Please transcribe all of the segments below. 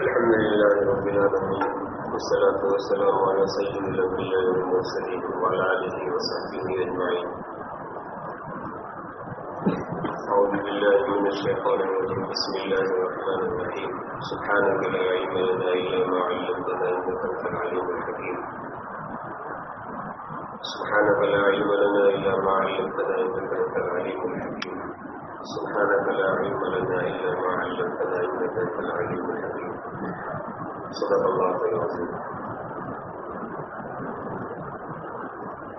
الحمد لله رب العالمين والصلاة والسلام على سيد الأنبياء والمرسلين وعلى آله وصحبه أجمعين. أعوذ بالله من الشيطان الرجيم بسم الله الرحمن الرحيم. سبحانك لا علم لنا إلا ما علمتنا إنك أنت العليم الحكيم. سبحانك لا علم لنا إلا ما علمتنا إنك أنت العليم الحكيم. سبحانك لا علم لنا إلا ما علمتنا إنك أنت العليم الحكيم. صدق الله العظيم.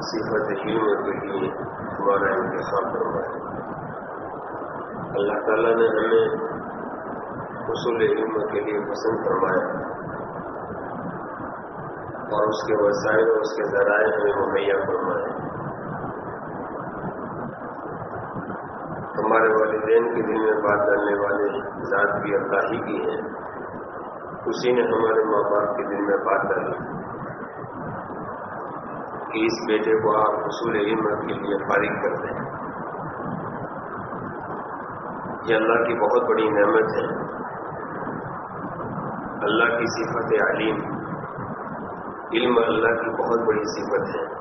صفت علم کے لیے ہمارا انتخاب کروایا اللہ تعالیٰ نے ہمیں اصول علم کے لیے پسند فرمایا۔ اور اس کے وسائل اور اس کے ذرائع ہمیں مہیا فرمائے ہمارے والدین کے دل میں بات ڈالنے والے ذات بھی اللہ ہی کی ہیں اسی نے ہمارے ماں باپ کے دل میں بات ڈالی۔ کہ اس بیٹے کو آپ حصول علم کے لیے فارغ کر دیں یہ اللہ کی بہت بڑی نعمت ہے۔ اللہ کی صفت علیم۔ علم اللہ کی بہت بڑی صفت ہے۔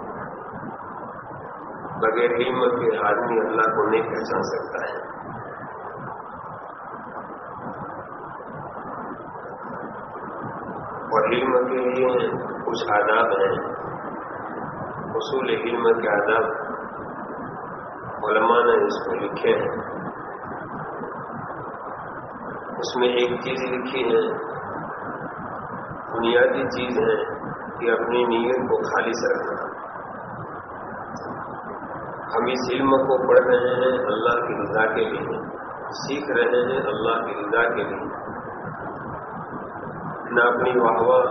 بغیر علم کے آدمی اللہ کو نہیں پہچان سکتا ہے۔ اور علم کے لیے کچھ آداب ہیں۔ اصول علم کے آداب علماء نے اس کو لکھے ہیں۔ اس میں ایک چیز لکھی ہے، بنیادی چیز ہے کہ اپنی نیت کو خالص رکھنا۔ ہم اس علم کو پڑھ رہے ہیں اللہ کی رضا کے لیے، سیکھ رہے ہیں اللہ کی رضا کے لیے۔ نہ اپنی واہ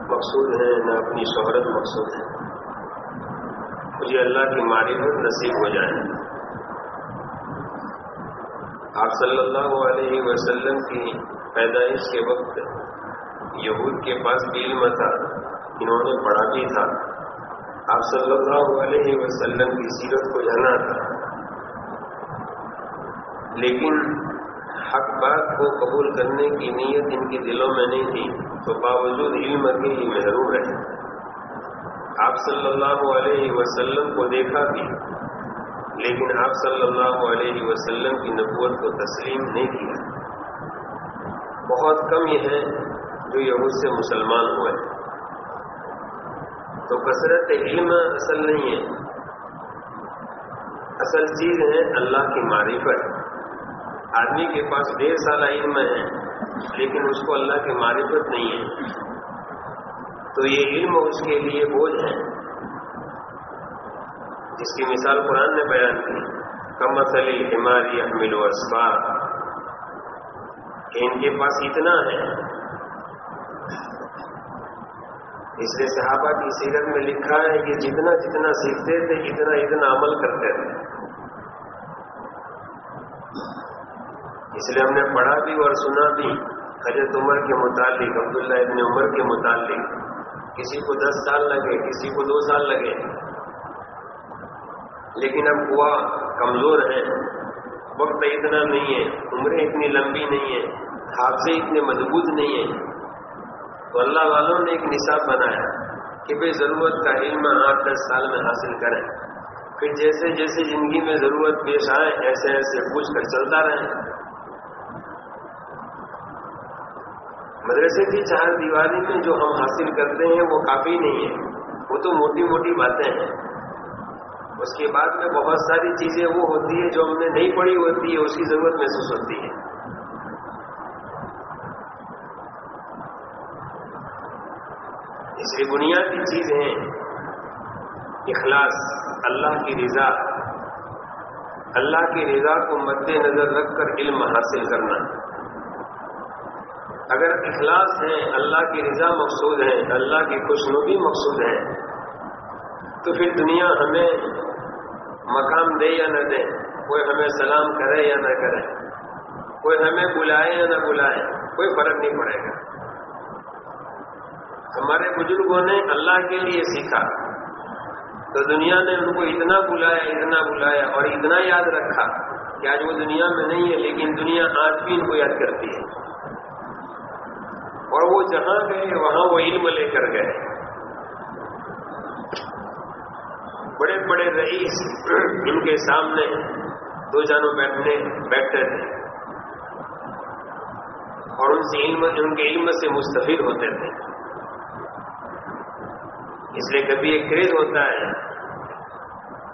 مقصود ہے، نہ اپنی شہرت مقصود ہے۔ مجھے اللہ کی معرفت نصیب ہو جائے۔ آپ صلی اللہ علیہ وسلم کی پیدائش کے وقت یہود کے پاس علم تھا، انہوں نے پڑھا بھی تھا۔ آپ صلی اللہ علیہ وسلم کی سیرت کو جانا تھا۔ لیکن حق بات کو قبول کرنے کی نیت ان کے دلوں میں نہیں تھی، تو باوجود علم کے ہی محروم رہے۔ آپ صلی اللہ علیہ وسلم کو دیکھا بھی، لیکن آپ صلی اللہ علیہ وسلم کی نبوت کو تسلیم نہیں کیا۔ بہت کم یہ ہے جو یہود سے مسلمان ہوئے۔ تو کثرت علم اصل نہیں ہے۔ اصل چیز ہے اللہ کی معرفت۔ آدمی کے پاس ڈیڑھ سال علم ہے، لیکن اس کو اللہ کی معرفت نہیں ہے۔ تو یہ علم اس کے لیے بوجھ ہے۔ جس کی مثال قرآن نے بیان کی۔ کم اصلی ہماری احمل و اسبار کہ ان کے پاس اتنا ہے۔ اس لیے صحابہ کی سیرت میں لکھا ہے کہ جتنا جتنا سیکھتے تھے، اتنا اتنا عمل کرتے تھے۔ اس لیے ہم نے پڑھا بھی اور سنا بھی۔ حضرت عمر کے متعلق، عبداللہ ابن عمر کے متعلق۔ کسی کو دس سال لگے، کسی کو دو سال لگے۔ لیکن اب ہوا کمزور ہے۔ وقت اتنا نہیں ہے، عمریں اتنی لمبی نہیں ہیں، حادثے اتنے مضبوط نہیں ہیں۔ تو اللہ والوں نے ایک نصاب بنایا کہ بھائی ضرورت کا علم آٹھ دس سال میں حاصل کریں۔ پھر جیسے جیسے زندگی میں ضرورت پیش آئے، ایسے ایسے پوچھ کر چلتا رہے۔ مدرسے کی چار دیواری میں جو ہم حاصل کرتے ہیں وہ کافی نہیں ہے۔ وہ تو موٹی موٹی باتیں ہیں۔ اس کے بعد میں بہت ساری چیزیں وہ ہوتی ہیں جو ہم نے نہیں پڑھی ہوتی ہے اس کی ضرورت محسوس ہوتی ہے۔ اس لیے بنیادی چیز ہے اخلاص، اللہ کی رضا۔ اللہ کی رضا کو مد نظر رکھ کر علم حاصل کرنا۔ اگر اخلاص ہے، اللہ کی رضا مقصود ہے، اللہ کی خوشنودی مقصود ہے، تو پھر دنیا ہمیں مقام دے یا نہ دے؟ کوئی ہمیں سلام کرے یا نہ کرے؟ کوئی ہمیں بلائے یا نہ بلائے؟ کوئی فرق نہیں پڑے گا۔ ہمارے بزرگوں نے اللہ کے لیے سیکھا، تو دنیا نے ان کو اتنا بلایا اتنا بلایا اور اتنا یاد رکھا کہ آج وہ دنیا میں نہیں ہے، لیکن دنیا آج بھی ان کو یاد کرتی ہے۔ اور وہ جہاں گئے، وہاں وہ علم لے کر گئے۔ بڑے بڑے رئیس ان کے سامنے دو جانوں بیٹھنے بیٹھتے تھے۔ اور ان سے علم، ان کے علم سے مستفید ہوتے تھے۔ اس لیے کبھی ایک کریز ہوتا ہے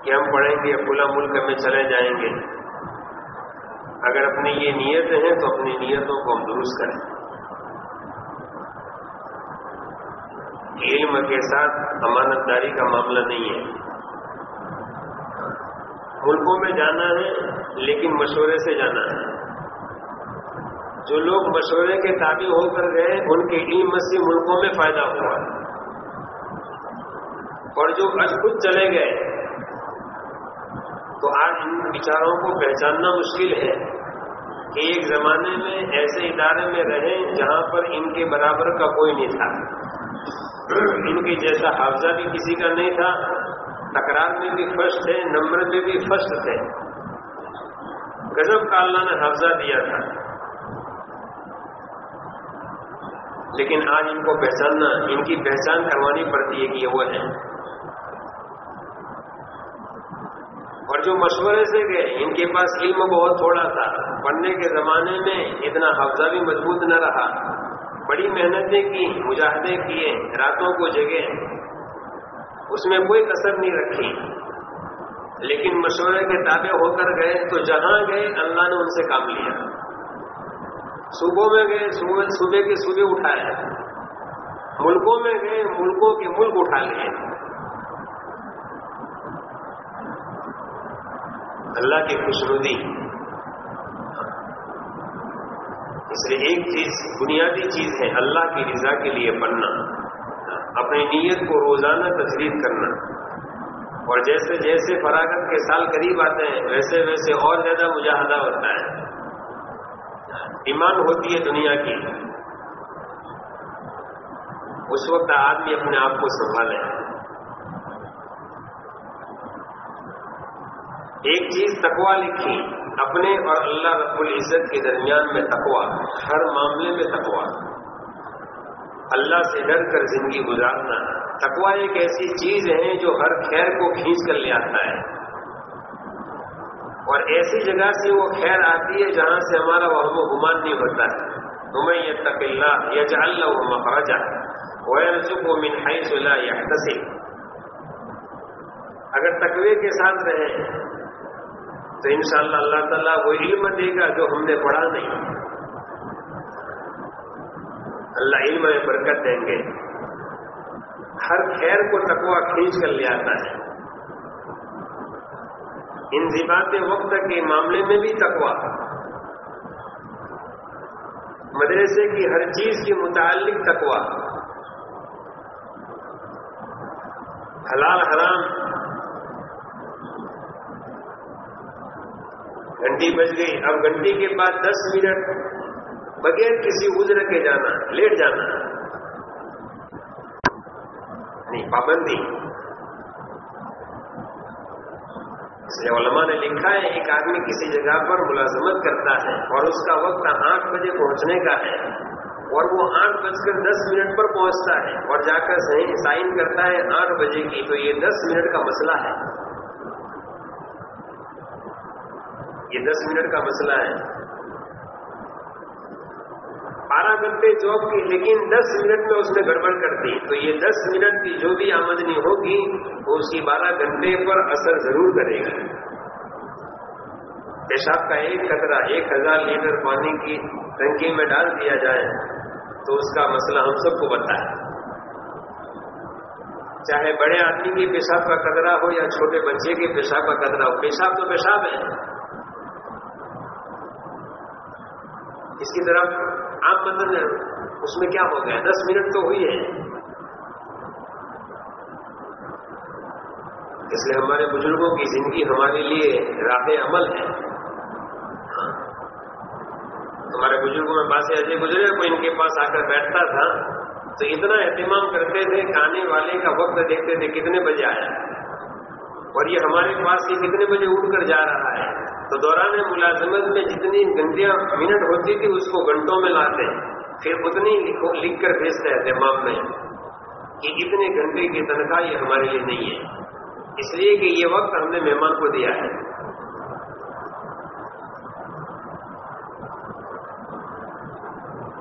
کہ ہم پڑھیں گے کھلا ملک میں چلے جائیں گے۔ اگر اپنی یہ نیت ہیں تو اپنی نیتوں کو ہم درست کریں۔ علم کے ساتھ امانت داری کا معاملہ نہیں ہے۔ ملکوں میں جانا ہے، لیکن مشورے سے جانا ہے۔ جو لوگ مشورے کے تابع ہو کر گئے، ان کے علم سے ملکوں میں فائدہ ہوا۔ اور جو آج خود چلے گئے، تو آج ان بچاروں کو پہچاننا مشکل ہے کہ ایک زمانے میں ایسے ادارے میں رہے جہاں پر ان کے برابر کا کوئی نہیں تھا۔ ان کے جیسا حافظہ بھی کسی کا نہیں تھا، تکرار میں بھی فرسٹ تھے، نمبر میں بھی فرسٹ تھے۔ گزب کا اللہ نے حافظہ دیا تھا۔ لیکن آج ان کو پہچاننا، ان کی پہچان کروانی پڑتی ہے کہ یہ وہ ہے اور جو مشورے سے گئے، ان کے پاس علم بہت تھوڑا تھا۔ پڑھنے کے زمانے میں اتنا حفظہ بھی مضبوط نہ رہا۔ بڑی محنتیں کی، مجاہدے کیے، راتوں کو جگے۔ اس میں کوئی کسر نہیں رکھی۔ لیکن مشورے کے تابع ہو کر گئے تو جہاں گئے، اللہ نے ان سے کام لیا۔ صوبوں میں گئے، صوبے کے صوبے اٹھائے ملکوں میں گئے، ملکوں کے ملک اٹھا لیے اللہ کی خوشنودی۔ اس ایک چیز بنیادی چیز ہے، اللہ کی رضا کے لیے بننا، اپنی نیت کو روزانہ تجدید کرنا۔ اور جیسے جیسے فراغت کے سال قریب آتے ہیں، ویسے ویسے اور زیادہ مجاہدہ ہوتا ہے۔ ایمان ہوتی ہے دنیا کی۔ اس وقت آدمی اپنے آپ کو سنبھالے۔ ایک چیز تکوا لکھی۔ اپنے اور اللہ رب العزت کے درمیان میں تکوا ہر معاملے میں تکوا اللہ سے ڈر کر زندگی گزارنا تکوا ایک ایسی چیز ہے جو ہر خیر کو کھینچ کر لے آتا ہے۔ اور ایسی جگہ سے وہ خیر آتی ہے جہاں سے ہمارا وہ گمان نہیں ہوتا ہے۔ تمہیں یہ تک اللہ یا جا اللہ وہ مخراجہ وہ منہائی سلا یا اگر تقوی کے ساتھ رہیں تو انشاءاللہ اللہ تعالیٰ وہ علم دے گا جو ہم نے پڑھا نہیں۔ اللہ علم میں برکت دیں گے۔ ہر خیر کو تقوا کھینچ کر لے آتا ہے۔ ان وقت کے معاملے میں بھی تقوا مدرسے کی ہر چیز کے متعلق تقوا حلال حرام گھنٹی بج گئی، اب گھنٹی کے بعد دس منٹ بغیر کسی عذر کے جانا، لیٹ جانا۔ نہیں، پابندی۔ اس لیے علماء نے لکھا ہے، ایک آدمی کسی جگہ پر ملازمت کرتا ہے اور اس کا وقت آٹھ بجے پہنچنے کا ہے اور وہ آٹھ بج کر دس منٹ پر پہنچتا ہے اور جا کر سائن کرتا ہے آٹھ بجے کی، تو یہ دس منٹ کا مسئلہ ہے۔ یہ دس منٹ کا مسئلہ ہے۔ بارہ گھنٹے جاب کی، لیکن دس منٹ میں اس نے گڑبڑ کر دی۔ تو یہ دس منٹ کی جو بھی آمدنی ہوگی، وہ اس کی بارہ گھنٹے پر اثر ضرور کرے گا۔ پیشاب کا ایک قطرہ، ایک ہزار لیٹر پانی کی ٹنکی میں ڈال دیا جائے، تو اس کا مسئلہ ہم سب کو بتا ہے۔ چاہے بڑے آدمی کی پیشاب کا قطرہ ہو یا چھوٹے بچے کے پیشاب کا قطرہ ہو، پیشاب تو پیشاب ہے۔ اس کی طرف آپ مطلب اس میں کیا ہو گیا دس منٹ تو ہوئی ہے۔ اس لیے ہمارے بزرگوں کی زندگی ہمارے لیے راہ عمل ہے۔ ہاں۔ ہمارے بزرگوں میں پاس ایسے گزرے کوئی ان کے پاس آ کر بیٹھتا تھا، تو اتنا اہتمام کرتے تھے، کھانے والے کا وقت دیکھتے تھے کتنے بجے آیا اور یہ ہمارے پاس یہ کتنے بجے اٹھ کر جا رہا ہے۔ تو دوران ملازمت میں جتنی گھنٹیاں منٹ ہوتی تھی، اس کو گھنٹوں میں لاتے۔ پھر اتنی لکھ کر بھیجتے اہتمام میں کہ اتنے گھنٹے کی تنخواہ یہ ہمارے لیے نہیں ہے۔ اس لیے کہ یہ وقت ہم نے مہمان کو دیا ہے۔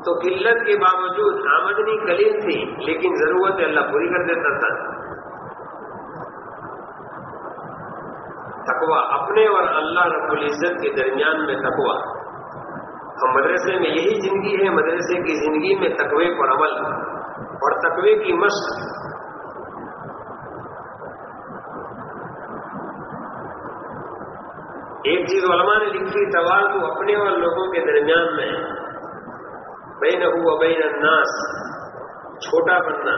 تو قلت کے باوجود آمدنی کلیل تھی، لیکن ضرورت اللہ پوری کر دیتا تھا۔ تقوا اپنے اور اللہ رب العزت کے درمیان میں تقوا ہم مدرسے میں یہی زندگی ہے، مدرسے کی زندگی میں تقوی پر عمل۔ اور تقوی کی مشق۔ ایک چیز علماء نے لکھی سوال تو اپنے اور لوگوں کے درمیان میں بین ہوا بین الناس۔ چھوٹا بننا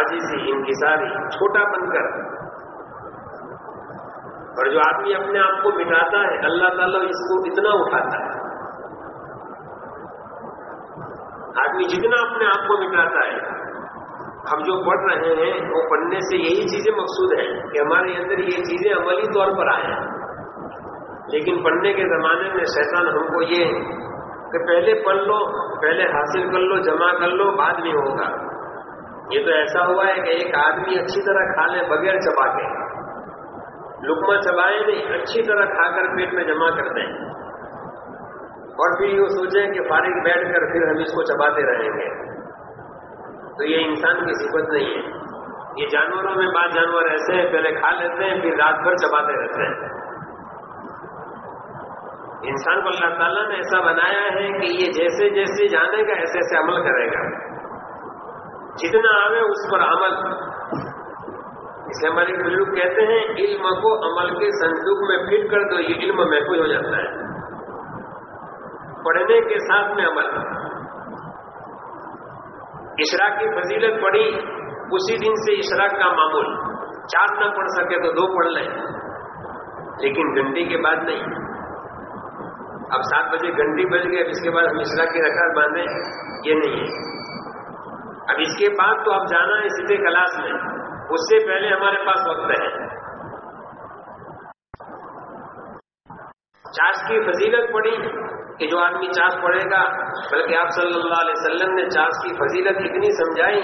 آجی سی انکساری، چھوٹا بن کر۔ اور جو آدمی اپنے آپ کو مٹاتا ہے، اللہ تعالیٰ اس کو اتنا اٹھاتا ہے۔ آدمی جتنا اپنے آپ کو مٹاتا ہے، ہم جو پڑھ رہے ہیں، وہ پڑھنے سے یہی چیزیں مقصود ہیں کہ ہمارے اندر یہ چیزیں عملی طور پر آئیں۔ لیکن پڑھنے کے زمانے میں شیطان ہم کو یہ کہ پہلے پڑھ لو، پہلے حاصل کر لو، جمع کر لو، بعد میں ہوگا۔ یہ تو ایسا ہوا ہے کہ ایک آدمی اچھی طرح کھا لے، بغیر چبا کے۔ لکما چبائے نہیں اچھی طرح کھا کر پیٹ میں جمع کر دیں اور پھر یہ سوچیں کہ فارغ بیٹھ کر پھر ہم اس کو چباتے رہیں گے۔ تو یہ انسان کی صفت نہیں ہے۔ یہ جانوروں میں بعض جانور ایسے ہیں، پہلے کھا لیتے ہیں، پھر رات بھر چباتے رہتے ہیں۔ انسان کو اللہ تعالیٰ نے ایسا بنایا ہے کہ یہ جیسے جیسے جانے گا، ایسے ایسے عمل کرے گا۔ جتنا آوے اس پر عمل۔ اس لیے ہمارے بزرگ کہتے ہیں، علم کو عمل کے صندوق میں فٹ کر دو، یہ علم محفوظ ہو جاتا ہے۔ پڑھنے کے ساتھ میں عمل اشراق کی فضیلت پڑھی، اسی دن سے اشراق کا معمول۔ چار نہ پڑھ سکے تو دو پڑھ لیں۔ لیکن گھنٹی کے بعد نہیں۔ اب سات بجے گھنٹی بج گئے اب اس کے بعد ہم اشراق کی رکعت باندھیں، یہ نہیں ہے۔ اب اس کے بعد تو اب جانا ہے سیدھے کلاس میں۔ اس سے پہلے ہمارے پاس وقت ہے۔ چاش کی فضیلت پڑی کہ جو آدمی چاس پڑے گا، بلکہ آپ صلی اللہ علیہ وسلم نے چاس کی فضیلت اتنی سمجھائی،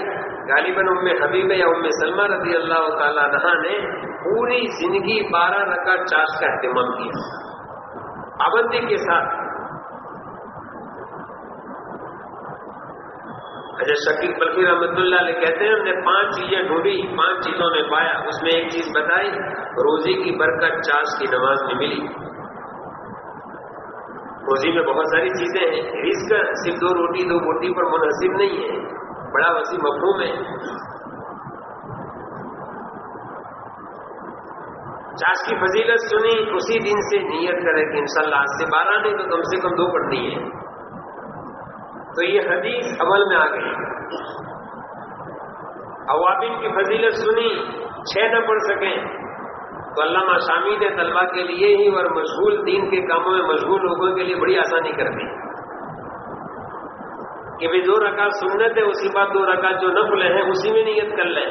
غالباً ام حبیب یا ام سلمہ رضی اللہ تعالی عنہ نے پوری زندگی بارہ رکعت چاس کا اہتمام کیا۔ پابندی کے ساتھ اچھا شکیل بلفی رحمۃ اللہ علیہ کہتے ہیں، ہم نے پانچ چیزیں ڈھونڈی، پانچ چیزوں میں پایا۔ اس میں ایک چیز بتائی روزی کی برکت چاش کی نماز میں ملی۔ روزی میں بہت ساری چیزیں ہیں۔ رزق، صرف دو روٹی دو روٹی پر منحصر نہیں ہے۔ بڑا وسیع مفہوم ہے۔ چاش کی فضیلت سنی، اسی دن سے نیت کرے کہ انشاءاللہ آج سے بارہ نہیں تو کم سے کم دو پڑھنی ہے۔ تو یہ حدیث عمل میں آ گئی۔ عوابین کی فضیلت سنی، چھ نہ پڑھ سکیں۔ تو علامہ شامی نے طلبا کے لیے ہی اور مشغول دین کے کاموں میں مشغول لوگوں کے لیے بڑی آسانی کر دی۔ کہ بھی دو رکعت سنت ہے، اسی بات دو رکعت جو نفل ہیں، اسی میں نیت کر لیں۔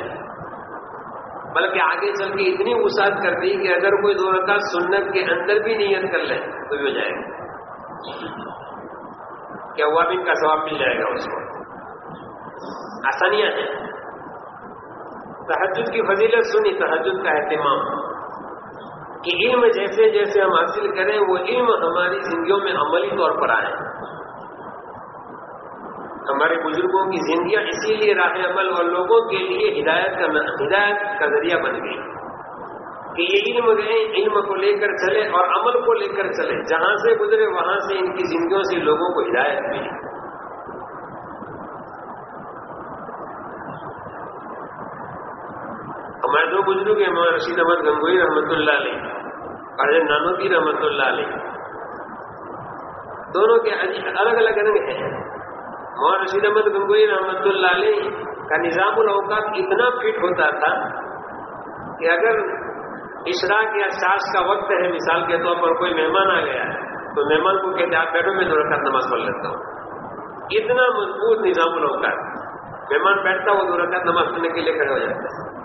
بلکہ آگے چل کے اتنی وسعت کر دی کہ اگر کوئی دو رکعت سنت کے اندر بھی نیت کر لیں، تو بھی ہو جائے گا۔ کیا ہوا بھی ان کا ثواب مل جائے گا اس کو۔ آسانیاں ہیں۔ تحجد کی فضیلت سنی تحجد کا اہتمام۔ کہ علم جیسے جیسے ہم حاصل کریں، وہ علم ہماری زندگیوں میں عملی طور پر آئے۔ ہمارے بزرگوں کی زندگیاں اسی لیے راہ عمل اور لوگوں کے لیے ہدایت کا ہدایت کا ذریعہ بن گئی۔ کہ یہ علم گئے علم کو لے کر چلے اور عمل کو لے کر چلے۔ جہاں سے گزرے، وہاں سے ان کی زندگیوں سے لوگوں کو ہدایت ملی۔ ہمارے دو بزرگ ہیں مولانا رشید احمد گنگوئی رحمۃ اللہ علیہ اور نانوتی رحمۃ اللہ علیہ۔ دونوں کے الگ الگ رنگ ہیں۔ مولانا رشید احمد گنگوئی رحمۃ اللہ علیہ کا نظام الاوقات اتنا فٹ ہوتا تھا کہ اگر اشراق یا ساس کا وقت ہے، مثال کے طور پر کوئی مہمان آ گیا ہے، تو مہمان کو کہتے آپ بیٹھو، میں دو رکعت نماز پڑھ لیتا ہوں۔ اتنا مضبوط نظام ہوتا ہے۔ مہمان بیٹھتا وہ دو رکعت نماز پڑھنے کے لیے کھڑے ہو جاتا ہے۔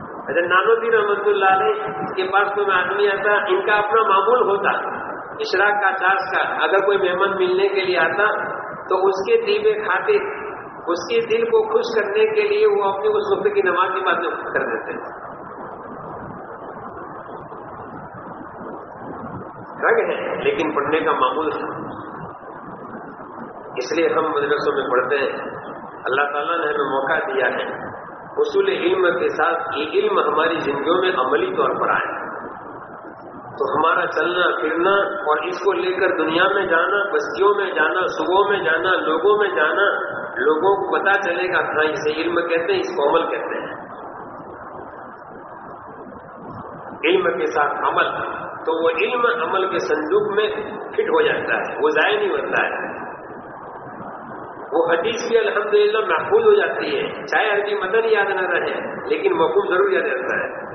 اچھا نانوتی رحمت اللہ علیہ کے پاس کوئی آدمی آتا، ان کا اپنا معمول ہوتا۔ اشراق کا چارج کا۔ اگر کوئی مہمان ملنے کے لیے آتا، تو اس کے دل میں کھاتے، اس کے دل کو خوش کرنے کے لیے وہ اپنی اس وقت کی نماز کی بات کر دیتے۔ ہیں رنگ ہے لیکن پڑھنے کا معمول ہے۔ اس لیے ہم مدرسوں میں پڑھتے ہیں۔ اللہ تعالیٰ نے ہمیں موقع دیا ہے۔ اصول علم کے ساتھ یہ علم ہماری زندگیوں میں عملی طور پر آئے۔ تو ہمارا چلنا، پھرنا اور اس کو لے کر دنیا میں جانا، بستیوں میں جانا صبح میں جانا، لوگوں میں جانا، لوگوں کو پتا چلے گا ہاں اسے علم کہتے ہیں، اس کو عمل کہتے ہیں۔ علم کے ساتھ عمل۔ تو وہ علم عمل کے صندوق میں فٹ ہو جاتا ہے، وہ ضائع نہیں ہوتا ہے۔ وہ حدیث بھی الحمدللہ محفوظ ہو جاتی ہے۔ چاہے عربی مدن یاد نہ رہے، لیکن مقوم ضرور یاد رہتا ہے۔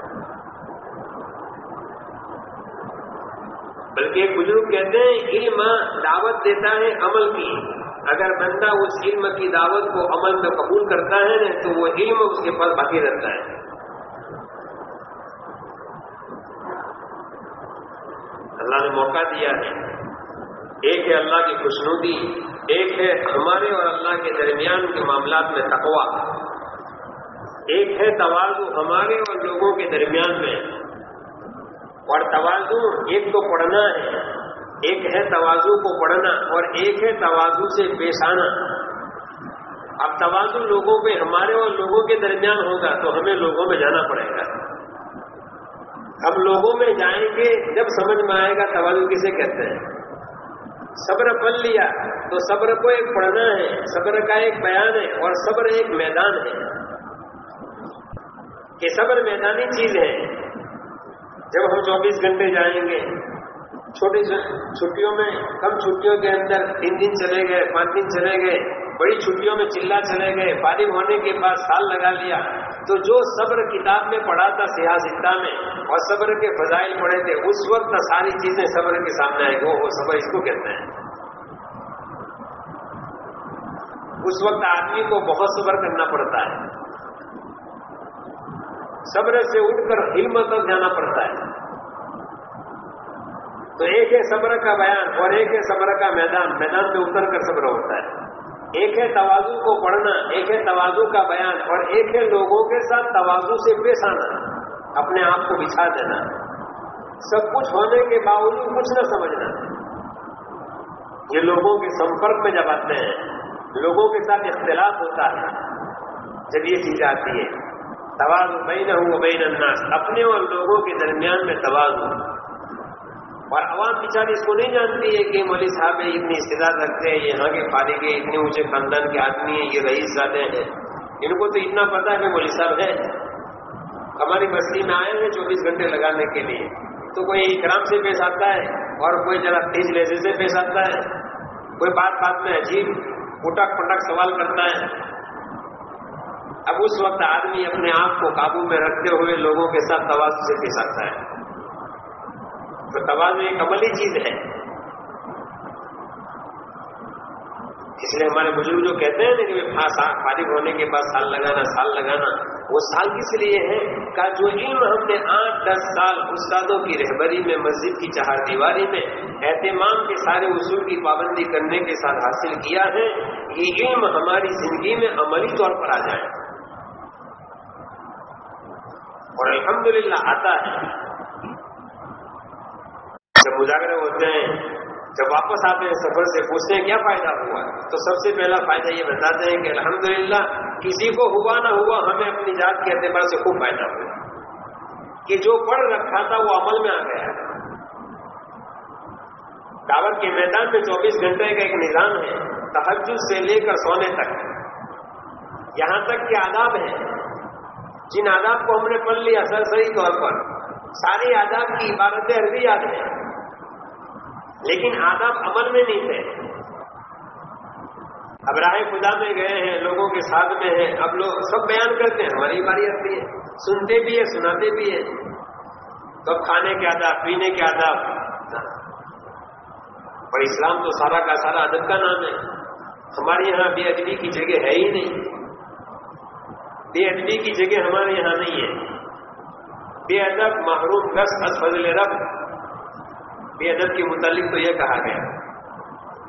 بلکہ بزرگ کہتے ہیں، علم دعوت دیتا ہے عمل کی۔ اگر بندہ اس علم کی دعوت کو عمل میں قبول کرتا ہے نا، تو وہ علم اس کے پاس باقی رہتا ہے اللہ نے موقع دیا ہے ایک ہے اللہ کی خوشنودی ایک ہے ہمارے اور اللہ کے درمیان کے معاملات میں تقوا ایک ہے توازو ہمارے اور لوگوں کے درمیان میں۔ اور توازو ایک تو پڑھنا ہے۔ ایک ہے توازو کو پڑھنا اور ایک ہے توازو سے پیش آنا۔ اب توازو لوگوں پہ ہمارے اور لوگوں کے درمیان ہوگا تو ہمیں لوگوں میں جانا پڑے گا۔ ہم لوگوں میں جائیں گے جب سمجھ میں آئے گا توازو کسے کہتے ہیں؟ صبر پل لیا تو صبر کو ایک پڑھنا ہے، صبر کا ایک بیان ہے اور صبر ایک میدان ہے۔ کہ صبر میدانی چیز ہے۔ جب ہم چوبیس گھنٹے جائیں گے، چھوٹی چھٹیوں میں، کم چھٹیوں کے اندر تین دن چلے گئے، پانچ دن چلے گئے، بڑی چھٹیوں میں چلا چلے گئے فارغ ہونے کے بعد سال لگا لیا۔ تو جو صبر کتاب میں پڑھا تھا سیاستہ میں اور صبر کے فضائل پڑھے تھے، اس وقت ساری چیزیں صبر کے سامنے آئے گی۔ وہ صبر اس کو کہتے ہیں۔ اس وقت آدمی کو بہت صبر کرنا پڑتا ہے۔ صبر سے اٹھ کر علم تک جانا پڑتا ہے۔ تو ایک ہے صبر کا بیان اور ایک ہے صبر کا میدان۔ میدان میں اتر کر صبر ہوتا ہے۔ ایک ہے توازو کو پڑھنا، ایک ہے توازو کا بیان، اور ایک ہے لوگوں کے ساتھ توازو سے پیش آنا اپنے آپ کو بچھا دینا۔ سب کچھ ہونے کے باوجود کچھ نہ سمجھنا۔ یہ لوگوں کے سمپرک میں جب آتے ہیں، لوگوں کے ساتھ اختلاف ہوتا ہے۔ جب یہ چیز آتی ہے، توازو بین ہوں بین الناس، اپنے اور لوگوں کے درمیان میں توازو۔ اور عوام بیچاری اس کو نہیں جانتی ہے کہ مولوی صاحب اتنی استداد رکھتے ہیں یہاں کے پانی کے اتنے اونچے خاندان کے آدمی ہیں، یہ رئیس زیادہ ہیں۔ ان کو تو اتنا پتا ہے کہ مولوی صاحب ہے ہماری بستی میں آئے ہیں چوبیس گھنٹے لگانے کے لیے۔ تو کوئی اکرام سے پیش آتا ہے اور کوئی ذرا تیز لہجے سے پیش آتا ہے۔ کوئی بات بات میں عجیب، پٹک پٹک سوال کرتا ہے۔ اب اس وقت آدمی اپنے آپ کو قابو میں رکھتے ہوئے لوگوں کے ساتھ توازو سے پیش آتا ہے۔ تو توازو ایک عملی چیز ہے۔ اس لیے ہمارے بزرگ جو کہتے ہیں نا کہ فارغ ہونے کے بعد سال لگانا سال لگانا، وہ سال کس لیے ہے؟ کہ جو علم ہم نے آٹھ، دس سال استادوں کی رہبری میں، مسجد کی چہار دیواری میں اہتمام کے سارے اصول کی پابندی کرنے کے ساتھ حاصل کیا ہے، یہ علم ہماری زندگی میں عملی طور پر آ جائے۔ اور الحمدللہ آتا ہے۔ جب مجاگرے ہوتے ہیں، جب واپس آتے ہیں سفر سے، پوچھتے ہیں کیا فائدہ ہوا؟ تو سب سے پہلا فائدہ یہ بتاتے ہیں کہ الحمدللہ، کسی کو ہوا نہ ہوا، ہمیں اپنی ذات کے اعتبار سے خوب فائدہ ہوا۔ کہ جو پڑھ رکھا تھا، وہ عمل میں آ گیا۔ دعوت کے میدان میں چوبیس گھنٹے کا ایک نظام ہے، تحجد سے لے کر سونے تک۔ یہاں تک کہ آداب ہیں۔ جن آداب کو ہم نے پڑھ لیا، سر صحیح طور پر۔ ساری آداب کی عبارتیں عربی یاد ہیں۔ لیکن آداب عمل میں نہیں تھے۔ اب راہ خدا میں گئے ہیں، لوگوں کے ساتھ میں ہیں۔ اب لوگ سب بیان کرتے ہیں، ہماری باری آتی ہے۔ سنتے بھی ہیں، سناتے بھی ہیں۔ کب کھانے کے آداب، پینے کے آداب۔ اور اسلام تو سارا کا سارا ادب کا نام ہے۔ ہمارے یہاں بے ادبی کی جگہ ہے ہی نہیں۔ بے ادبی کی جگہ ہمارے یہاں نہیں ہے۔ بے ادب محروم گس از فضل رب۔ بے ادب کے متعلق تو یہ کہا گیا۔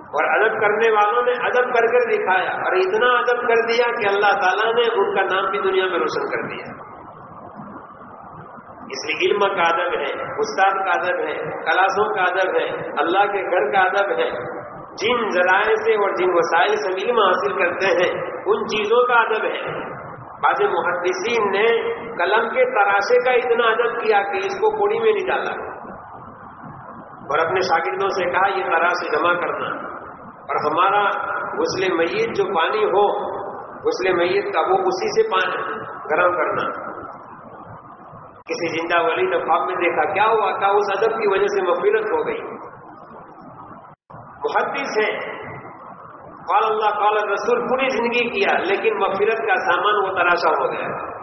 اور ادب کرنے والوں نے ادب کر کر دکھایا اور اتنا ادب کر دیا کہ اللہ تعالیٰ نے ان کا نام بھی دنیا میں روشن کر دیا۔ اس لیے علم کا ادب ہے، استاد کا ادب ہے، کلاسوں کا ادب ہے، اللہ کے گھر کا ادب ہے۔ جن ذرائع سے اور جن وسائل سے علم حاصل کرتے ہیں، ان چیزوں کا ادب ہے۔ بعض محدثین نے قلم کے تراشے کا اتنا ادب کیا کہ اس کو کوڑی میں نہیں ڈالا۔ اور اپنے شاگردوں سے کہا، یہ تراش جمع کرنا۔ اور ہمارا غسل میت جو پانی ہو، غسل میت کا وہ اسی سے پانی گرم کرنا۔ کسی زندہ ولی نے خواب میں دیکھا، کیا ہوا؟ کیا اس ادب کی وجہ سے مفیرت ہو گئی؟ محدث ہے قال اللہ، قال رسول پوری زندگی کیا، لیکن مفیرت کا سامان وہ تراشا ہو گیا۔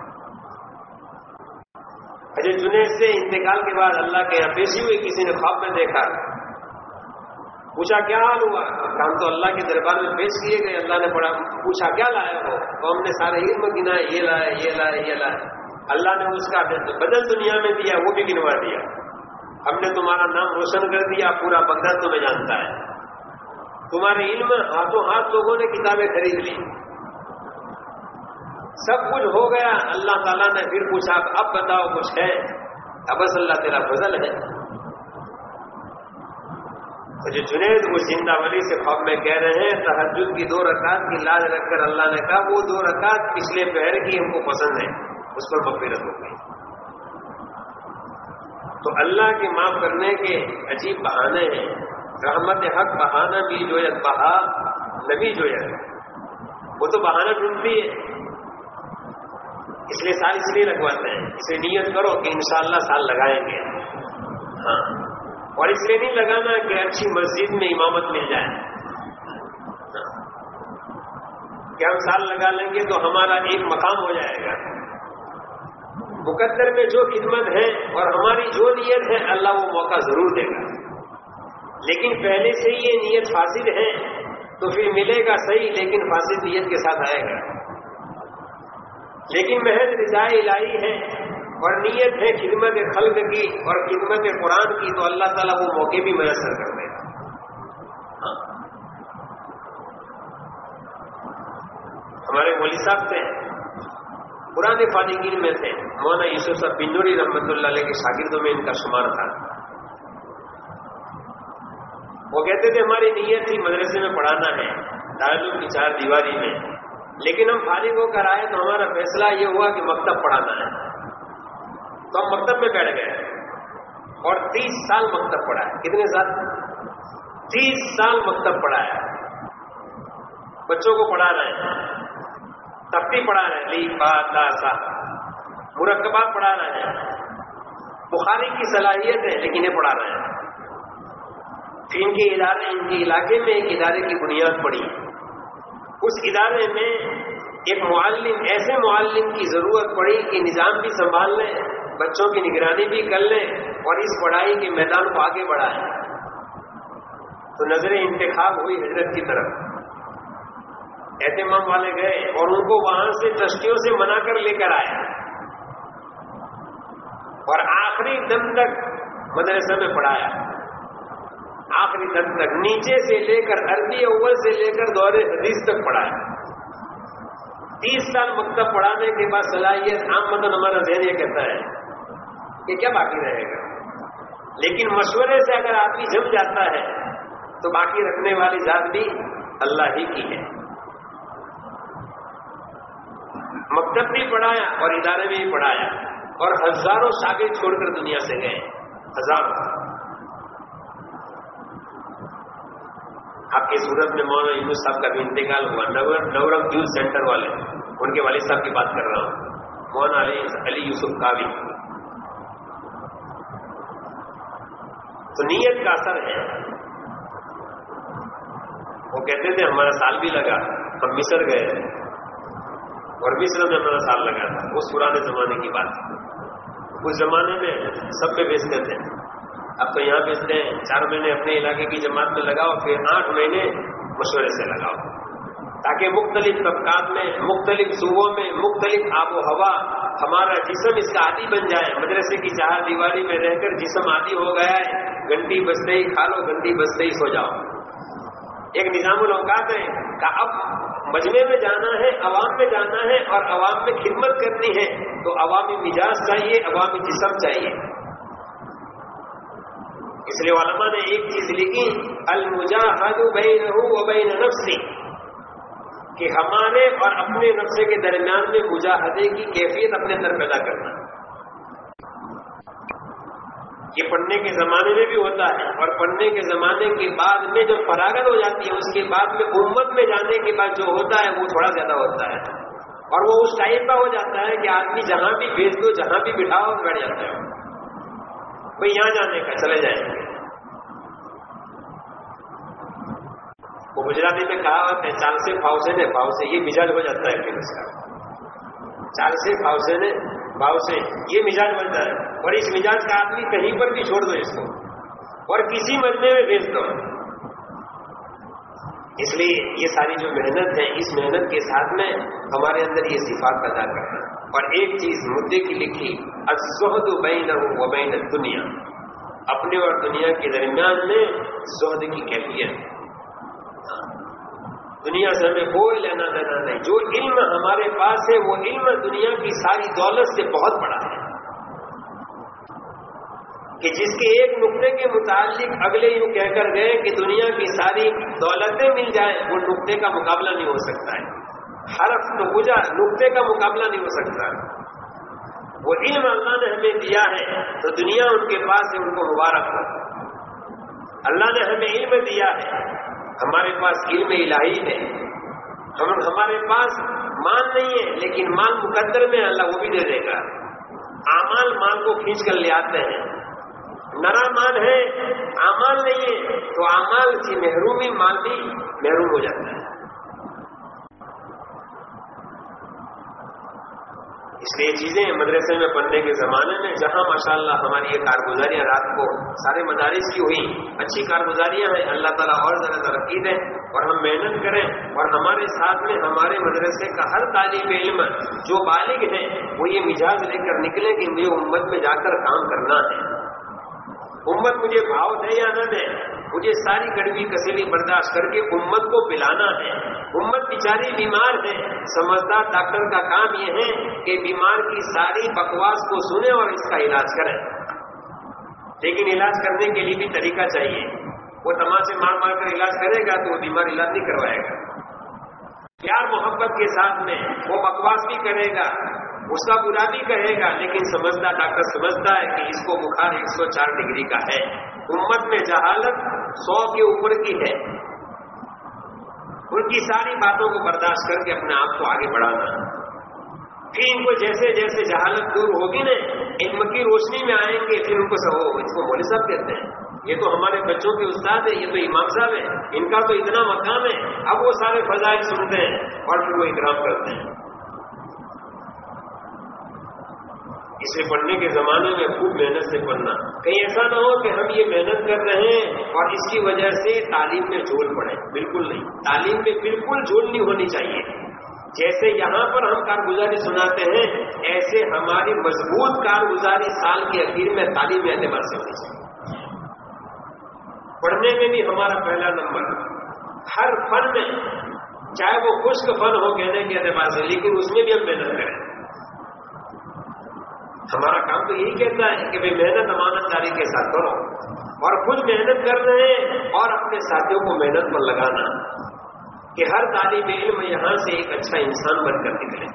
اجے جنید سے انتقال کے بعد اللہ کے یہاں پیشی ہوئی کسی نے خواب میں دیکھا۔ پوچھا کیا حال ہوا؟ ہم تو اللہ کے دربار میں پیش کیے گئے، اللہ نے پڑھا، پوچھا کیا لایا ہو؟ تو ہم نے سارے علم گنا، یہ لائے یہ لائے یہ لائے اللہ نے اس کا بدل دنیا میں دیا، وہ بھی گنوا دیا۔ ہم نے تمہارا نام روشن کر دیا، پورا بغداد تمہیں جانتا ہے۔ تمہارے علم، ہاتھوں ہاتھ لوگوں نے کتابیں خرید لی۔ سب کچھ ہو گیا۔ اللہ تعالیٰ نے پھر پوچھا، اب بتاؤ کچھ ہے؟ اب بس اللہ تیرا فضل ہے۔ تو جو جنید، وہ زندہ ولی سے خواب میں کہہ رہے ہیں تحجد کی دو رکعت کی لاج رکھ کر اللہ نے کہا، وہ دو رکعت پچھلے پہر کی ہم کو پسند ہے اس پر مغفرت ہو گئی تو اللہ کے معاف کرنے کے عجیب بہانے ہیں۔ رحمت حق بہانہ بھی جو ہے بہا، نبی جو ہے وہ تو بہانہ ڈھونڈتی ہے۔ اس لیے سال اس لیے لگواتے ہیں۔ اسے نیت کرو کہ انشاءاللہ سال لگائیں گے۔ ہاں۔ اور اس لیے نہیں لگانا کہ اچھی مسجد میں امامت مل جائے۔ ہاں۔ کہ ہم سال لگا لیں گے تو ہمارا ایک مقام ہو جائے گا۔ مقدر میں جو خدمت ہے اور ہماری جو نیت ہے، اللہ وہ موقع ضرور دے گا۔ لیکن پہلے سے ہی یہ نیت فاسد ہے تو پھر ملے گا صحیح، لیکن فاسد نیت کے ساتھ آئے گا۔ لیکن محض رضاء الہی ہے اور نیت ہے خدمت خلق کی اور خدمت قرآن کی، تو اللہ تعالیٰ وہ موقع بھی میسر کر دے ہاں۔ ہمارے مولی صاحب تھے پرانے فادگیر میں تھے۔ مولانا یوسف صاحب بنجوری رحمت اللہ علیہ کے شاگردوں میں ان کا شمار تھا۔ وہ کہتے تھے، ہماری نیت تھی مدرسے میں پڑھانا ہے، دارالعلوم کی چار دیواری میں۔ لیکن ہم فارغ ہو کر آئے تو ہمارا فیصلہ یہ ہوا کہ مکتب پڑھانا ہے۔ تو ہم مکتب میں بیٹھ گئے اور تیس سال مکتب پڑھا ہے۔ کتنے سال؟ تیس سال مکتب پڑھا ہے۔ بچوں کو پڑھا رہے ہیں۔ تفتی پڑھا رہے ہیں۔ لی با دا سا۔ مرکبات پڑھا رہے ہیں۔ بخاری کی صلاحیت ہے لیکن یہ پڑھا رہے ہیں۔ ان کے ادارے، ان کے علاقے میں ایک ادارے کی بنیاد پڑی۔ اس ادارے میں ایک معلم، ایسے معلم کی ضرورت پڑی کہ نظام بھی سنبھال لیں بچوں کی نگرانی بھی کر لیں اور اس پڑھائی کے میدان کو آگے بڑھائیں تو نظر انتخاب ہوئی حضرت کی طرف۔ اہتمام والے گئے اور ان کو وہاں سے ٹرسٹیوں سے منا کر لے کر آئے۔ اور آخری دم تک مدرسہ میں پڑھایا۔ آخری دم تک نیچے سے لے کر عربی اول سے لے کر دورے حدیث تک پڑھایا تیس سال مکتب پڑھانے کے بعد صلاحیت عام مدن ہمارا ذہن یہ کہتا ہے کہ کیا باقی رہے گا۔ لیکن مشورے سے اگر آدمی جم جاتا ہے تو باقی رکھنے والی ذات بھی اللہ ہی کی ہے۔ مکتب بھی پڑھایا اور ادارے میں بھی پڑھایا اور ہزاروں شاگرد چھوڑ کر دنیا سے گئے۔ ہزاروں۔ آپ کی صورت میں مولانا یونس صاحب کا بھی انتقال ہوا نورم یوز سینٹر والے، ان کے والد صاحب کی بات کر رہا ہوں۔ مولانا علی یوسف کا بھی تو نیت کا اثر ہے۔ وہ کہتے تھے، ہمارا سال بھی لگا، ہم مصر گئے۔ اور مصر میں ہمارا سال لگا تھا۔ اس پرانے زمانے کی بات۔ اس زمانے میں سب پہ بیچتے تھے اب تو یہاں بیچتے ہیں چار مہینے اپنے علاقے کی جماعت میں لگاؤ، پھر آٹھ مہینے مشورے سے لگاؤ۔ تاکہ مختلف طبقات میں، مختلف صوبوں میں، مختلف آب و ہوا، ہمارا جسم اس کا عادی بن جائے۔ مدرسے کی چار دیواری میں رہ کر جسم عادی ہو گیا ہے۔ گھنٹی بجتے ہی کھا لو، گھنٹی بجتے ہی سو جاؤ۔ ایک نظام الاوقات ہے کہ اب مجمے میں جانا ہے، عوام میں جانا ہے اور عوام میں خدمت کرنی ہے۔ تو عوامی مزاج چاہیے، عوامی جسم چاہیے۔ اس لیے علماء نے ایک چیز لکھی، المجاہد بین و بین نفسی، کہ ہمارے اور اپنے نقشے کے درمیان میں مجاہدے کی کیفیت اپنے اندر پیدا کرنا۔ یہ پڑھنے کے زمانے میں بھی ہوتا ہے اور پڑھنے کے زمانے کے بعد میں جو فراغت ہو جاتی ہے، اس کے بعد میں امت میں جانے کے بعد جو ہوتا ہے، وہ تھوڑا زیادہ ہوتا ہے۔ اور وہ اس ٹائپ کا ہو جاتا ہے کہ آدمی جہاں بھی بھیج دو، جہاں بھی بٹھاؤ بیٹھ جاتا ہے۔ بھائی یہاں جانے کا چلے جائیں۔ گے وہ گجراتی میں کہا ہے چال پھاؤ سے نے پاؤ سے یہ مزاج ہو جاتا ہے پھر اس کا۔ چال سے پھاؤ سے نے پاؤ سے یہ مزاج بنتا ہے۔ اور اس مزاج کا آدمی کہیں پر بھی چھوڑ دو اس کو۔ اور کسی مجمے میں بھیج دو۔ اس لیے یہ ساری جو محنت ہے، اس محنت کے ساتھ میں ہمارے اندر یہ صفات پیدا کرنا اور ایک چیز مدعے کی لکھی ازہد بین و بین دنیا اپنے اور دنیا کے درمیان میں زہد کی کیفیت۔ دنیا سے ہمیں کوئی لینا دینا نہیں۔ جو علم ہمارے پاس ہے، وہ علم دنیا کی ساری دولت سے بہت بڑا ہے۔ کہ جس کے ایک نقطے کے متعلق اگلے یوں کہہ کر گئے کہ دنیا کی ساری دولتیں مل جائیں، وہ نقطے کا مقابلہ نہیں ہو سکتا ہے۔ حرف تو نقطے کا مقابلہ نہیں ہو سکتا۔ وہ علم اللہ نے ہمیں دیا ہے، تو دنیا ان کے پاس ہے، ان کو مبارک ہو۔ اللہ نے ہمیں علم دیا ہے، ہمارے پاس علم الہی ہے۔ ہم، ہمارے پاس مال نہیں ہے، لیکن مال مقدر میں اللہ وہ بھی دے دے گا۔ امال مال کو کھینچ کر لے آتے ہیں۔ نرا مال ہے امال نہیں ہے، تو امال کی محرومی مال بھی محروم ہو جاتا ہے۔ اس لیے چیزیں مدرسے میں پڑھنے کے زمانے میں جہاں ماشاءاللہ ہماری یہ کارگزاریاں رات کو سارے مدارس کی ہوئی، اچھی کارگزاریاں ہیں، اللہ تعالیٰ اور زیادہ ترقی دیں اور ہم محنت کریں اور ہمارے ساتھ میں ہمارے مدرسے کا ہر طالب علم جو بالغ ہیں، وہ یہ مزاج لے کر نکلے کہ مجھے امت میں جا کر کام کرنا ہے۔ امت مجھے بھاؤ دے یا نہ دے، مجھے ساری کڑوی کسیلی برداشت کر کے امت کو پلانا ہے۔ امت بیچاری بیمار ہے سمجھدار ڈاکٹر کا کام یہ ہے کہ بیمار کی ساری بکواس کو سنے اور اس کا علاج کریں۔ لیکن علاج کرنے کے لیے بھی طریقہ چاہیے۔ وہ تماشے مار مار کر علاج کرے گا تو وہ بیمار علاج نہیں کروائے گا۔ پیار محبت کے ساتھ میں وہ بکواس بھی کرے گا اس کا برا بھی کہے گا، لیکن سمجھتا ڈاکٹر سمجھتا ہے کہ اس کو بخار ایک سو چار ڈگری کا ہے۔ امت میں جہالت سو کے اوپر کی ہے۔ ان کی ساری باتوں کو برداشت کر کے اپنے آپ کو آگے بڑھانا۔ پھر ان کو جیسے جیسے جہالت دور ہوگی نا علم کی روشنی میں آئیں گے، پھر ان کو سب اس کو مول صاحب کہتے ہیں۔ یہ تو ہمارے بچوں کے استاد ہیں، یہ تو امام صاحب ہیں، ان کا تو اتنا مقام ہے۔ اب وہ سارے فضائل سنتے ہیں اور پھر وہ اکرام کرتے ہیں۔ اسے پڑھنے کے زمانے میں خوب محنت سے پڑھنا۔ کہیں ایسا نہ ہو کہ ہم یہ محنت کر رہے ہیں اور اس کی وجہ سے تعلیم میں جھول پڑے۔ بالکل نہیں۔ تعلیم میں بالکل جھول نہیں ہونی چاہیے۔ جیسے یہاں پر ہم کارگزاری سناتے ہیں، ایسے ہماری مضبوط کارگزاری سال کے اخیر میں تعلیم اعتبار سے ہونی چاہیے پڑھنے میں بھی ہمارا پہلا نمبر۔ ہر فن میں، چاہے وہ خشک فن ہو کہنے کے اعتبار سے، لیکن اس میں بھی ہم محنت کریں۔ ہمارا کام تو یہی کہتا ہے کہ بھائی محنت امانت داری کے ساتھ کرو اور خود محنت کر رہے ہیں اور اپنے ساتھیوں کو محنت پر لگانا کہ ہر طالب علم یہاں سے ایک اچھا انسان بن کر نکلے،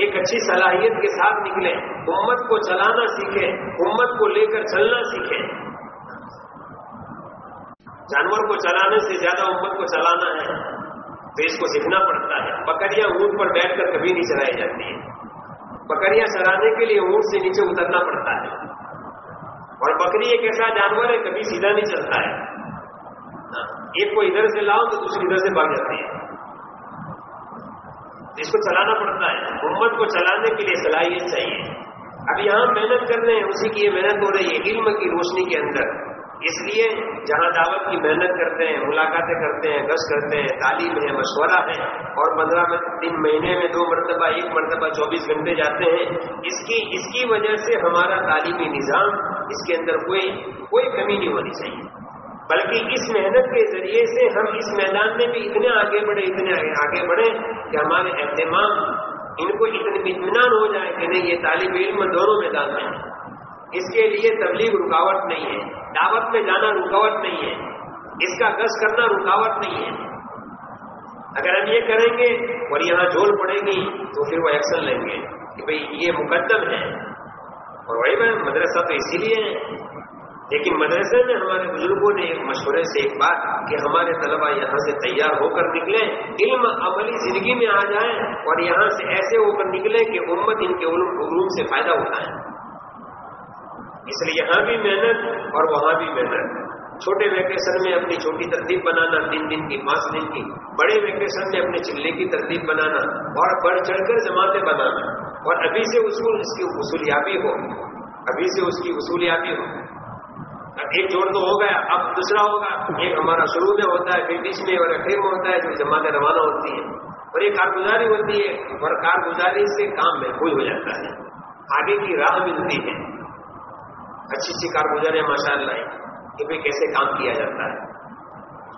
ایک اچھی صلاحیت کے ساتھ نکلے، امت کو چلانا سیکھے، امت کو لے کر چلنا سیکھے۔ جانور کو چلانے سے زیادہ امت کو چلانا ہے، تو اس کو سیکھنا پڑتا ہے۔ بکریاں اونٹ پر بیٹھ کر کبھی نہیں چلائی جاتی۔ ہیں بکریاں چرانے کے لیے اونٹ سے نیچے اترنا پڑتا ہے۔ اور بکری ایک ایسا جانور ہے، کبھی سیدھا نہیں چلتا ہے۔ ایک کو ادھر سے لاؤ تو دوسری ادھر سے بھاگ جاتی ہے۔ اس کو چلانا پڑتا ہے۔ امت کو چلانے کے لیے صلاحیت چاہیے۔ اب یہاں محنت کر رہے ہیں، اسی کی یہ محنت ہو رہی ہے، علم کی روشنی کے اندر۔ اس لیے جہاں دعوت کی محنت کرتے ہیں، ملاقاتیں کرتے ہیں گش کرتے ہیں، تعلیم ہے، مشورہ ہے، اور پندرہ تین مہینے میں دو مرتبہ، ایک مرتبہ چوبیس گھنٹے جاتے ہیں، اس کی اس کی وجہ سے ہمارا تعلیمی نظام اس کے اندر کوئی کوئی کمی نہیں ہونی چاہیے۔ بلکہ اس محنت کے ذریعے سے ہم اس میدان میں بھی اتنے آگے بڑھے، اتنے آگے بڑھے کہ ہمارے اہتمام ان کو اتنے اطمینان ہو جائے کہ نہیں، یہ طالب علم دونوں میدان میں ہیں۔ اس کے لیے تبلیغ رکاوٹ نہیں ہے۔ دعوت میں جانا رکاوٹ نہیں ہے۔ اس کا گز کرنا رکاوٹ نہیں ہے۔ اگر ہم یہ کریں گے اور یہاں جھول پڑے گی تو پھر وہ ایکشن لیں گے کہ بھئی یہ مقدم ہے۔ اور وہی میں مدرسہ تو اسی لیے ہے۔ لیکن مدرسے میں ہمارے بزرگوں نے ایک مشورے سے ایک بات کہ ہمارے طلبا یہاں سے تیار ہو کر نکلے علم عملی زندگی میں آ جائیں اور یہاں سے ایسے ہو کر نکلے کہ امت ان کے علوم سے فائدہ اٹھائیں اس لیے یہاں بھی محنت اور وہاں بھی محنت۔ چھوٹے ویکیشن میں اپنی چھوٹی ترتیب بنانا تین دن کی پانچ دن کی۔ بڑے ویکیشن میں اپنے چلے کی ترتیب بنانا اور بڑھ چڑھ کر جماعتیں بنانا۔ اور ابھی سے اس کو، اس کی وصولیابی ہو۔ ابھی سے اس کی وصولیابی ہو۔ اب ایک جوڑ تو ہو گیا، اب دوسرا ہوگا۔ ایک ہمارا شروع میں ہوتا ہے، پھر بیچ میں اور اخیر میں ہوتا ہے، جو جماعتیں روانہ ہوتی ہیں۔ اور ایک کارگزاری ہوتی ہے۔ اور کارگزاری سے کام محفوظ ہو جاتا ہے۔ آگے کی راہ ملتی ہے۔ اچھی اچھی کارگزار ہے ماشاء اللہ کہ بھائی کیسے کام کیا جاتا ہے۔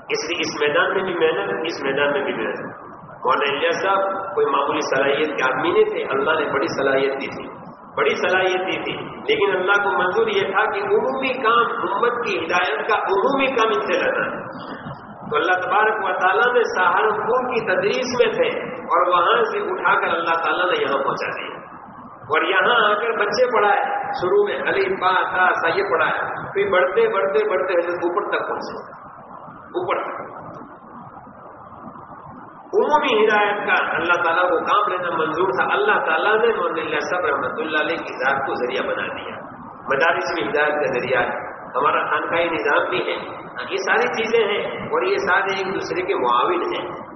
اس لیے اس میدان میں بھی محنت، اس میدان میں بھی محنت۔ مولانا صاحب، کوئی معمولی صلاحیت کے آدمی نہیں تھے، اللہ نے بڑی صلاحیت دی تھی۔ بڑی صلاحیت دی تھی۔ لیکن اللہ کو منظور یہ تھا کہ عمومی کام، امت کی ہدایت کا عمومی کام ان سے لگا تو اللہ تبارک و تعالیٰ نے سہارنپور کی تدریس میں تھے اور وہاں سے اٹھا کر اللہ تعالیٰ نے یہاں پہنچا دیا۔ اور یہاں آ کر بچے پڑھائے۔ شروع میں علی با تھا یہ پڑھایا۔ پھر بڑھتے بڑھتے بڑھتے اوپر تک پہنچے۔ اوپر عمومی ہدایت کا اللہ تعالیٰ کو کام لینا منظور تھا۔ اللہ تعالیٰ نے محمد سب رحمۃ اللہ علیہ کی ذات کو ذریعہ بنا دیا۔ مدارس میں ہدایت کا ذریعہ ہے۔ ہمارا خانقاہی نظام بھی ہے۔ ہاں، یہ ساری چیزیں ہیں اور یہ سارے ایک دوسرے کے معاون ہیں۔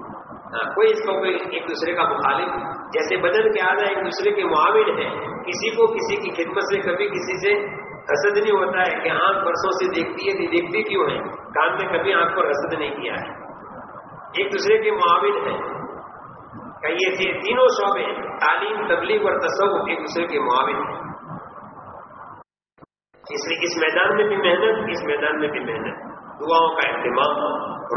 ہاں، کوئی اس کو کوئی ایک دوسرے کا مخالف جیسے بدن کے آدھا ایک دوسرے کے معاون ہے کسی کو کسی کی خدمت سے کبھی کسی سے حسد نہیں ہوتا ہے کہ ہاں، آنکھ برسوں سے دیکھتی ہے دیکھتی کیوں ہے؟ کام میں کبھی آنکھ پر حسد نہیں کیا ہے۔ ایک دوسرے کے معاون ہے کہ یہ تینوں شعبے تعلیم، تبلیغ اور تصور ایک دوسرے کے معاون ہیں۔ اس لیے اس میدان میں بھی محنت، اس میدان میں بھی محنت۔ دعاؤں کا اہتمام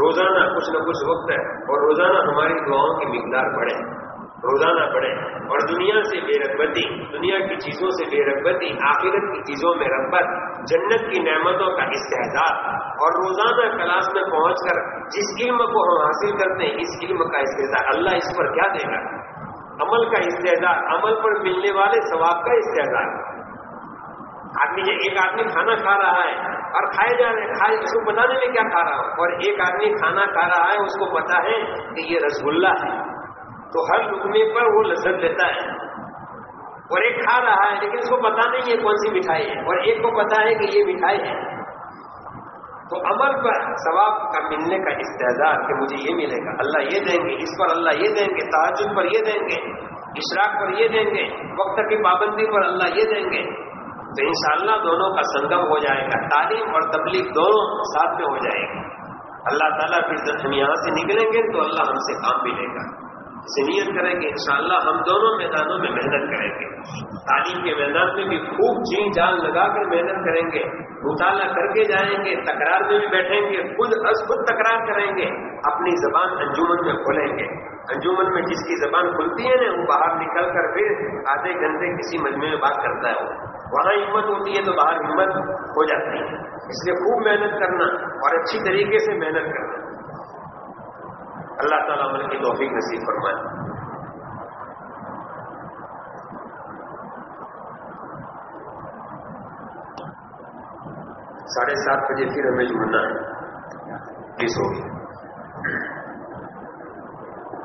روزانہ کچھ نہ کچھ وقت ہے اور روزانہ ہماری دعاؤں کی مقدار بڑھے، روزانہ بڑھے۔ اور دنیا سے بے رغبتی، دنیا کی چیزوں سے بے رغبتی، آخرت کی چیزوں میں رغبت، جنت کی نعمتوں کا استحدار اور روزانہ کلاس میں پہنچ کر جس علم کو ہم حاصل کرتے ہیں، اس علم کا استحدار اللہ اس پر کیا دے گا؟ عمل کا استحدار عمل پر ملنے والے ثواب کا استحدار آدمی ایک آدمی کھانا کھا رہا ہے اور کھائے جا رہے، کھائے، اس کو بتانے میں کیا کھا رہا ہوں؟ اور ایک آدمی کھانا کھا رہا ہے، اس کو پتا ہے کہ یہ رس گلا ہے۔ تو ہر لکمے پر وہ لذت لیتا ہے۔ اور ایک کھا رہا ہے، لیکن اس کو پتا نہیں یہ کون سی مٹھائی ہے۔ اور ایک کو پتا ہے کہ یہ مٹھائی ہے۔ تو عمل پر ثواب کا ملنے کا استعداد کہ مجھے یہ ملے گا۔ اللہ یہ دیں گے، اس پر اللہ یہ دیں گے تعجب پر یہ دیں گے، اشراق پر یہ دیں گے، وقت کی پابندی پر اللہ یہ دیں گے۔ تو انشاءاللہ دونوں کا سنگم ہو جائے گا، تعلیم اور تبلیغ دونوں ساتھ میں ہو جائے گا اللہ تعالیٰ پھر جب ہم یہاں سے نکلیں گے تو اللہ ہم سے کام ملے گا۔ اسے نیت کریں گے، انشاءاللہ ہم دونوں میدانوں میں محنت کریں گے۔ تعلیم کے میدان میں بھی خوب چین جان لگا کر محنت کریں گے۔ مطالعہ کر کے جائیں گے، تکرار میں بھی بیٹھیں گے، خود از خود تکرار کریں گے۔ اپنی زبان انجمن میں کھولیں گے۔ انجمن میں جس کی زبان کھلتی ہے نا، وہ باہر نکل کر پھر آدھے گھنٹے کسی مجمے میں بات کرتا ہے وہ۔ وہاں ہمت ہوتی ہے تو باہر ہمت ہو جاتی ہے۔ اس لیے خوب محنت کرنا اور اچھی طریقے سے محنت کرنا۔ اللہ تعالیٰ عمل کی توفیق نصیب فرمائے۔ ساڑھے سات بجے پھر ہمیں جڑنا ہے۔ اس ہوگی